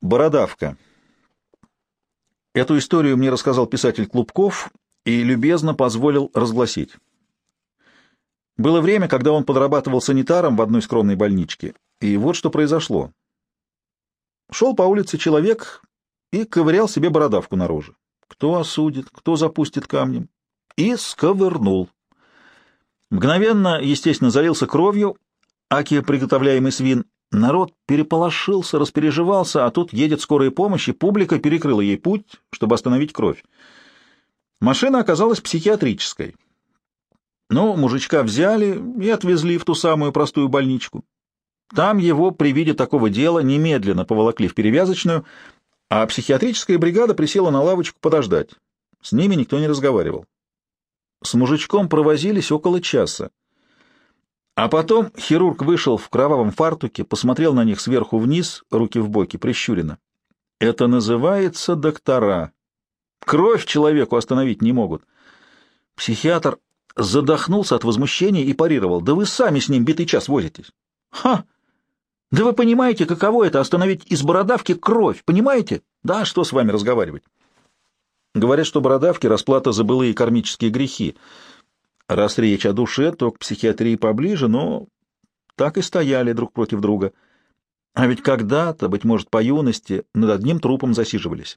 Бородавка. Эту историю мне рассказал писатель Клубков и любезно позволил разгласить. Было время, когда он подрабатывал санитаром в одной скромной больничке, и вот что произошло. Шел по улице человек и ковырял себе бородавку на роже. Кто осудит, кто запустит камнем. И сковырнул. Мгновенно, естественно, залился кровью, аки приготовляемый свин. Народ переполошился, распереживался, а тут едет скорая помощь, и публика перекрыла ей путь, чтобы остановить кровь. Машина оказалась психиатрической. Но мужичка взяли и отвезли в ту самую простую больничку. Там его при виде такого дела немедленно поволокли в перевязочную, а психиатрическая бригада присела на лавочку подождать. С ними никто не разговаривал. С мужичком провозились около часа. А потом хирург вышел в кровавом фартуке, посмотрел на них сверху вниз, руки в боки, прищуренно. Это называется доктора. Кровь человеку остановить не могут. Психиатр задохнулся от возмущения и парировал. Да вы сами с ним битый час возитесь. Ха! Да вы понимаете, каково это остановить из бородавки кровь, понимаете? Да, что с вами разговаривать? Говорят, что бородавки — расплата за былые кармические грехи. Раз речь о душе, то к психиатрии поближе, но так и стояли друг против друга. А ведь когда-то, быть может, по юности, над одним трупом засиживались.